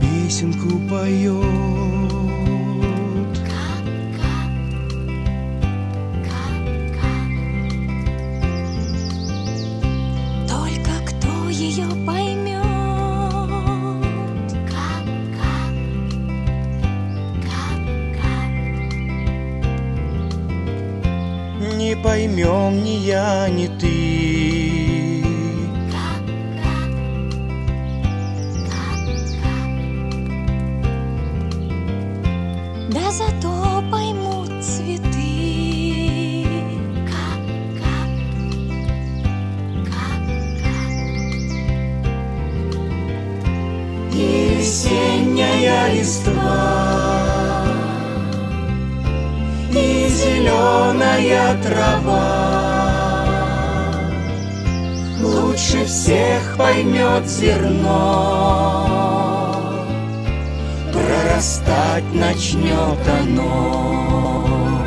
песенку поет. Только кто ее поймет? Не поймем ни я, ни ты. Да зато поймут цветы. И весенняя листва, И зеленая трава. Лучше всех поймет зерно, Прорастать начнет оно.